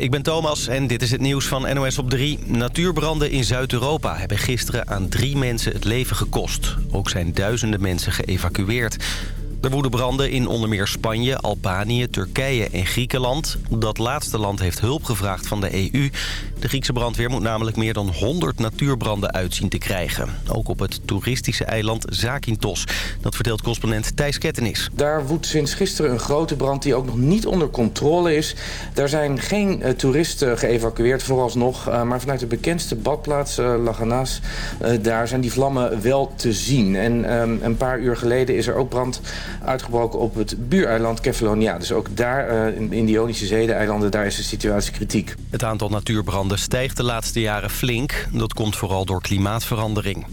ik ben Thomas en dit is het nieuws van NOS op 3. Natuurbranden in Zuid-Europa hebben gisteren aan drie mensen het leven gekost. Ook zijn duizenden mensen geëvacueerd. Er woeden branden in onder meer Spanje, Albanië, Turkije en Griekenland. Dat laatste land heeft hulp gevraagd van de EU. De Griekse brandweer moet namelijk meer dan 100 natuurbranden uitzien te krijgen. Ook op het toeristische eiland Zakynthos. Dat vertelt correspondent Thijs Kettenis. Daar woedt sinds gisteren een grote brand die ook nog niet onder controle is. Daar zijn geen uh, toeristen geëvacueerd vooralsnog. Uh, maar vanuit de bekendste badplaats, uh, Laganas, daar zijn die vlammen wel te zien. En um, een paar uur geleden is er ook brand uitgebroken op het buureiland Kefalonia. Dus ook daar, in, in de Ionische Zee-eilanden, daar is de situatie kritiek. Het aantal natuurbranden stijgt de laatste jaren flink. Dat komt vooral door klimaatverandering.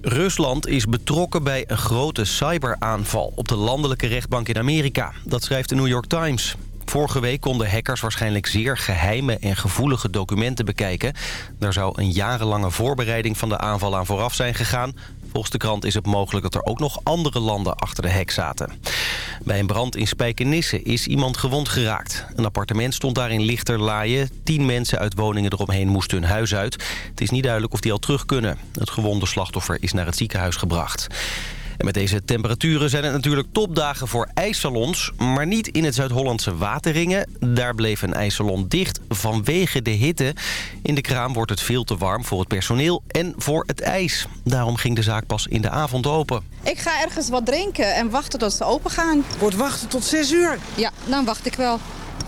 Rusland is betrokken bij een grote cyberaanval op de landelijke rechtbank in Amerika. Dat schrijft de New York Times. Vorige week konden hackers waarschijnlijk zeer geheime en gevoelige documenten bekijken. Daar zou een jarenlange voorbereiding van de aanval aan vooraf zijn gegaan. Volgens de krant is het mogelijk dat er ook nog andere landen achter de hek zaten. Bij een brand in Spijkenisse is iemand gewond geraakt. Een appartement stond daar in lichterlaaien. Tien mensen uit woningen eromheen moesten hun huis uit. Het is niet duidelijk of die al terug kunnen. Het gewonde slachtoffer is naar het ziekenhuis gebracht. En met deze temperaturen zijn het natuurlijk topdagen voor ijssalons... maar niet in het Zuid-Hollandse Wateringen. Daar bleef een ijssalon dicht vanwege de hitte. In de kraam wordt het veel te warm voor het personeel en voor het ijs. Daarom ging de zaak pas in de avond open. Ik ga ergens wat drinken en wachten tot ze open gaan. Wordt wachten tot 6 uur? Ja, dan wacht ik wel.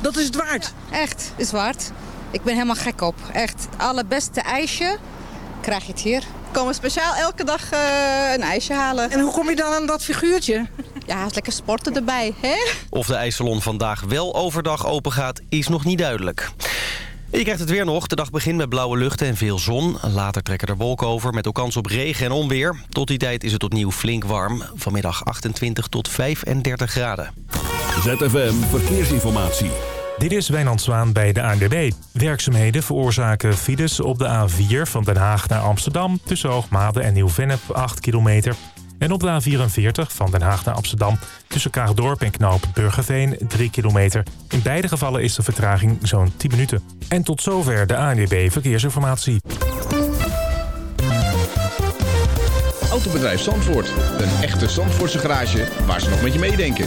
Dat is het waard? Ja, echt, is waard. Ik ben helemaal gek op. Echt, het allerbeste ijsje krijg je het hier. We komen speciaal elke dag uh, een ijsje halen. En hoe kom je dan aan dat figuurtje? Ja, lekker sporten erbij, hè? Of de ijssalon vandaag wel overdag open gaat, is nog niet duidelijk. Je krijgt het weer nog. De dag begint met blauwe lucht en veel zon. Later trekken er wolken over met ook kans op regen en onweer. Tot die tijd is het opnieuw flink warm. Vanmiddag 28 tot 35 graden. ZFM Verkeersinformatie. Dit is Wijnand Zwaan bij de ANWB. Werkzaamheden veroorzaken files op de A4 van Den Haag naar Amsterdam... tussen Hoogmade en Nieuw-Vennep 8 kilometer. En op de A44 van Den Haag naar Amsterdam... tussen Kaagdorp en Knoop Burgerveen 3 kilometer. In beide gevallen is de vertraging zo'n 10 minuten. En tot zover de ANWB Verkeersinformatie. Autobedrijf Zandvoort. Een echte Zandvoortse garage waar ze nog met je meedenken.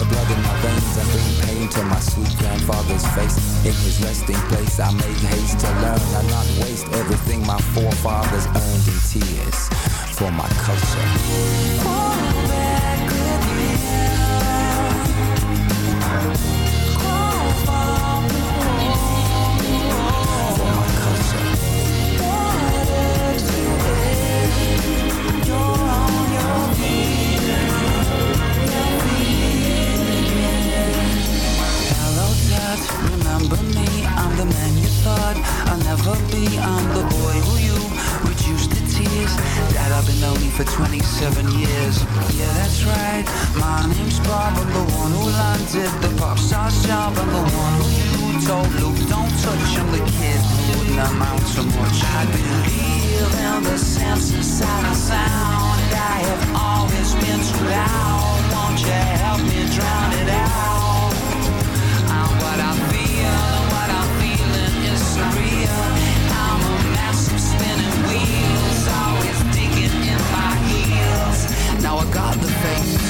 the blood in my veins and bring pain to my sweet grandfather's face. In his resting place, I make haste to learn and not waste everything my forefathers earned in tears for my culture. blood. I'll never be, I'm the boy who you reduce to tears. Dad, I've been lonely for 27 years. Yeah, that's right. My name's Bob. I'm the one who landed the pop star's job. I'm the one who you told Luke, don't touch him. The kid wouldn't amount to much. I believe in the sense inside a sound. I have always been too loud. Won't you help me drown it out? now I got the face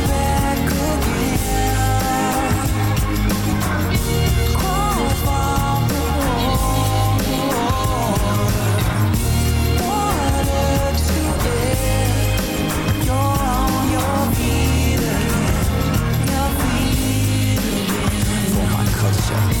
Yeah.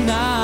tonight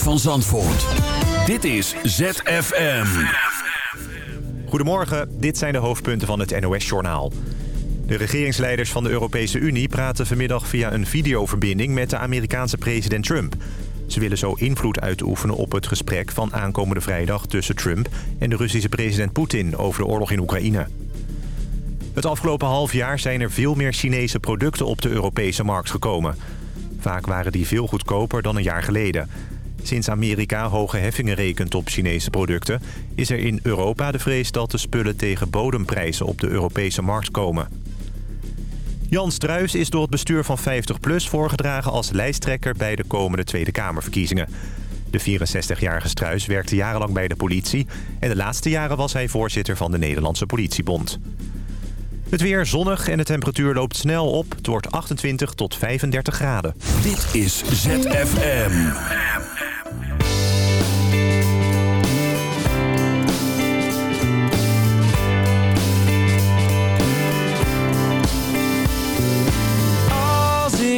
van Zandvoort. Dit is ZFM. Goedemorgen, dit zijn de hoofdpunten van het NOS-journaal. De regeringsleiders van de Europese Unie praten vanmiddag via een videoverbinding met de Amerikaanse president Trump. Ze willen zo invloed uitoefenen op het gesprek van aankomende vrijdag tussen Trump en de Russische president Poetin over de oorlog in Oekraïne. Het afgelopen half jaar zijn er veel meer Chinese producten op de Europese markt gekomen. Vaak waren die veel goedkoper dan een jaar geleden. Sinds Amerika hoge heffingen rekent op Chinese producten... is er in Europa de vrees dat de spullen tegen bodemprijzen op de Europese markt komen. Jan Struis is door het bestuur van 50PLUS voorgedragen als lijsttrekker... bij de komende Tweede Kamerverkiezingen. De 64-jarige Struis werkte jarenlang bij de politie... en de laatste jaren was hij voorzitter van de Nederlandse Politiebond. Het weer zonnig en de temperatuur loopt snel op. Het wordt 28 tot 35 graden. Dit is ZFM.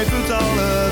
een jochie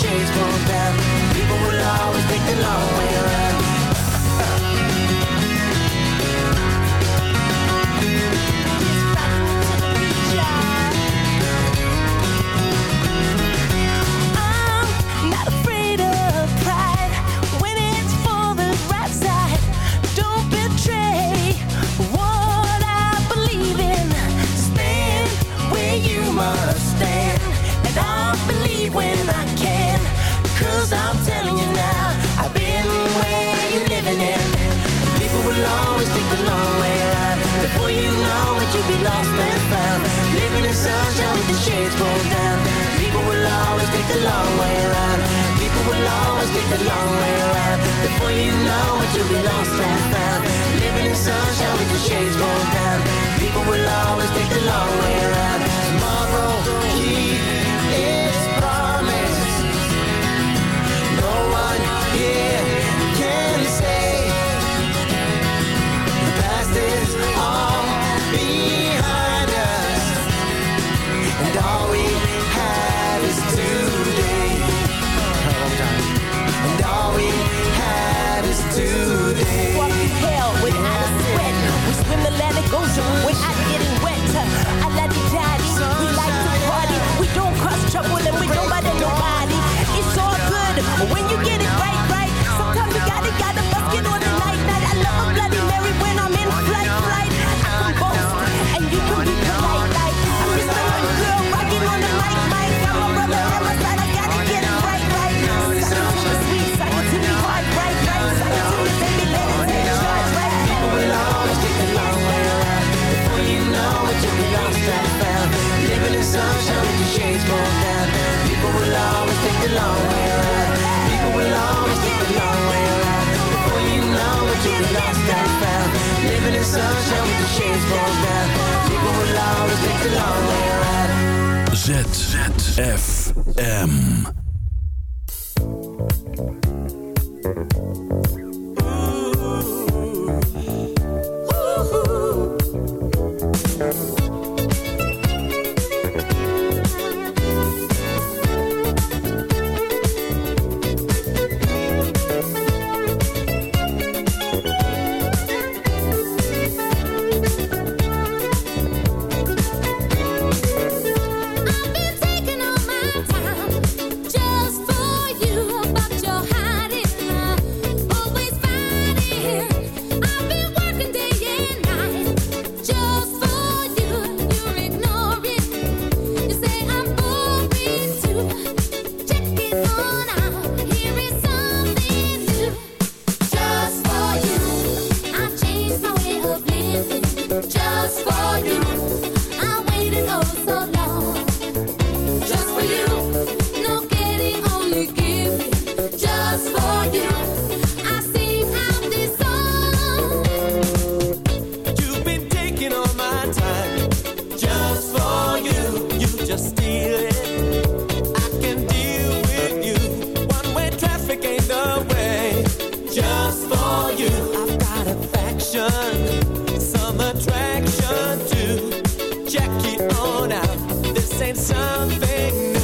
shades fall down. just for you. I've got affection, some attraction to check it on out. This ain't something new.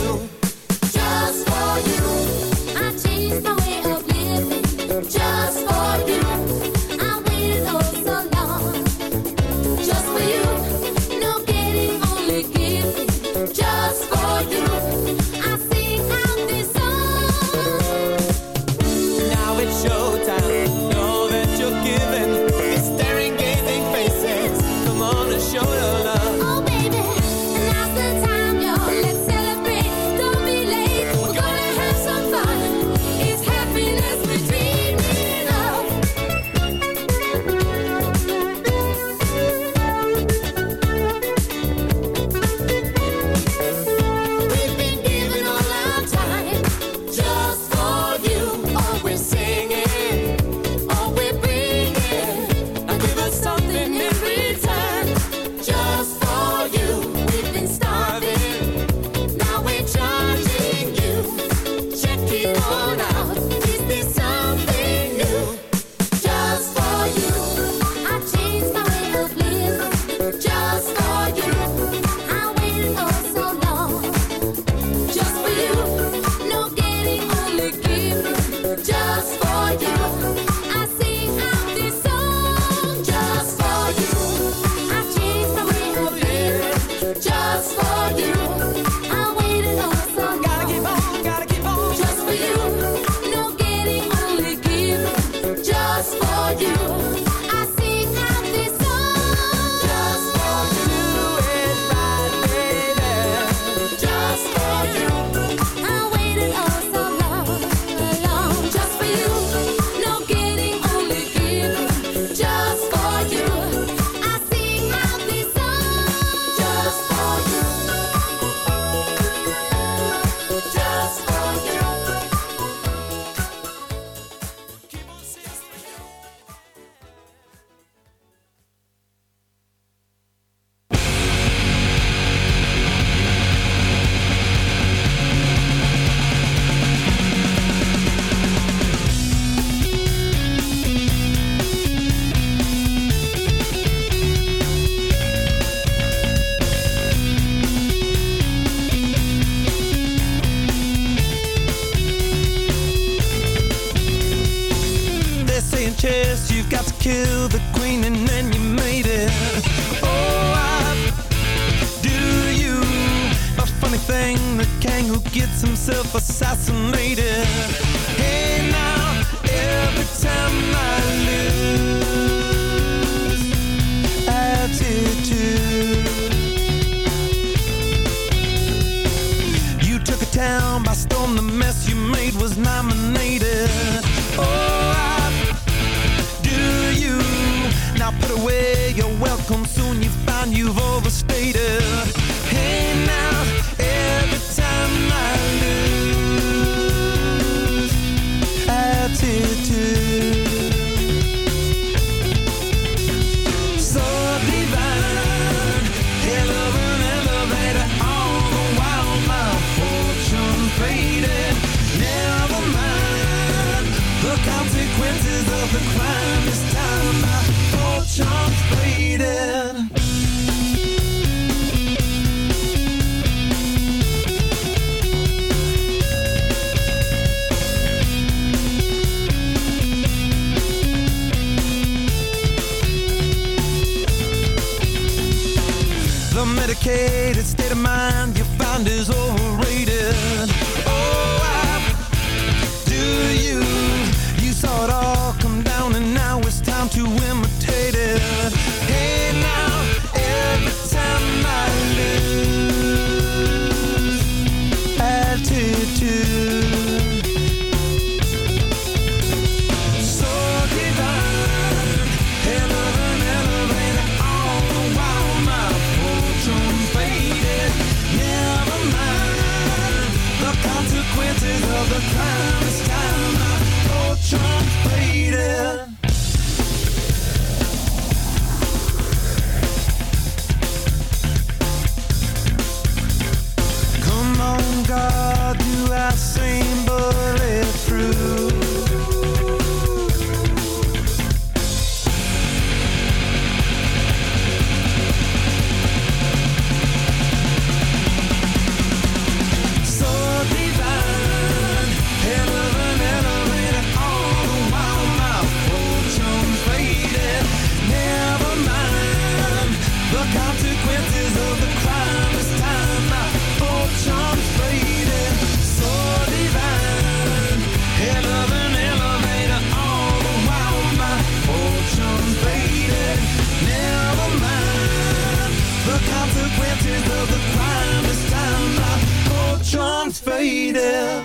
Consequences of the crime. This time my fortune's faded.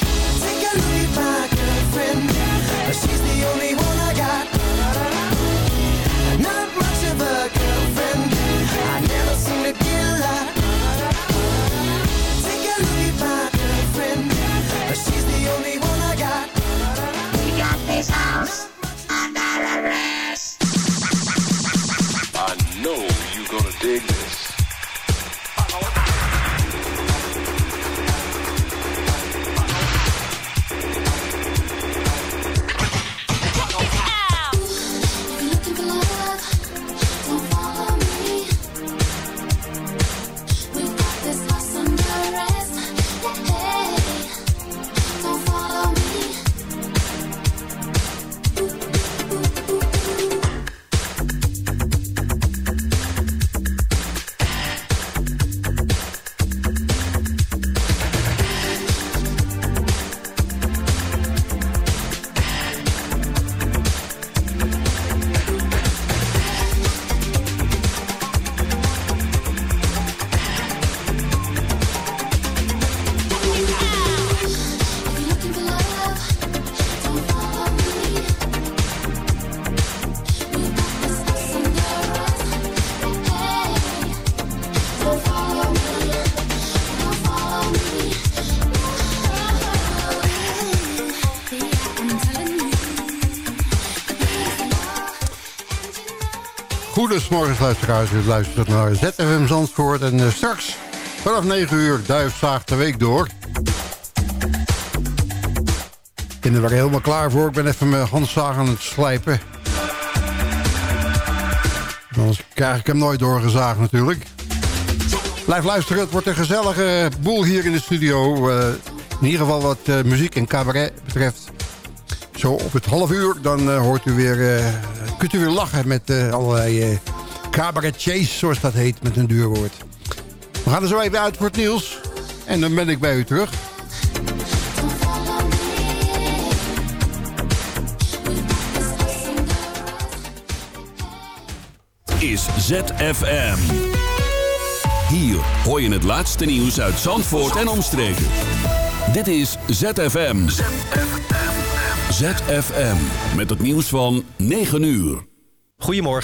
Goedemorgen luisteraars, u luistert naar ZFM Zandvoort. En eh, straks vanaf 9 uur duifzaag de week door. Er weer helemaal klaar voor. Ik ben even mijn handzaag aan het slijpen. Anders krijg ik hem nooit doorgezaagd natuurlijk. Blijf luisteren, het wordt een gezellige boel hier in de studio. Eh, in ieder geval wat eh, muziek en cabaret betreft. Zo op het half uur, dan hoort u weer, kunt u weer lachen met eh, allerlei eh cabaretiers, zoals dat heet, met een duur woord. We gaan er zo even uit voor het nieuws. En dan ben ik bij u terug. is ZFM. Hier hoor je het laatste nieuws uit Zandvoort en omstreken. Dit is ZFM. ZFM. Met het nieuws van 9 uur. Goedemorgen.